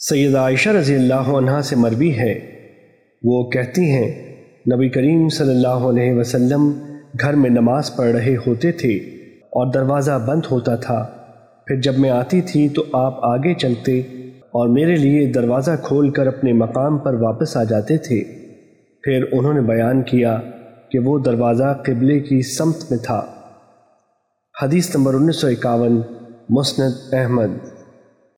سید عائشہ رضی اللہ عنہ سے مروی ہے۔ وہ کہتی ہیں، نبی کریم صلی اللہ علیہ وسلم گھر میں نماز پڑھ رہے ہوتے تھے اور دروازہ بند ہوتا تھا۔ پھر جب میں آتی تھی تو آپ آگے چلتے اور میرے لیے دروازہ کھول کر اپنے مقام پر واپس آ جاتے تھے۔ پھر انہوں نے بیان کیا کہ وہ دروازہ قبلے کی سمت میں تھا۔ حدیث نمبر انیس سو اکاون، مسند احمد۔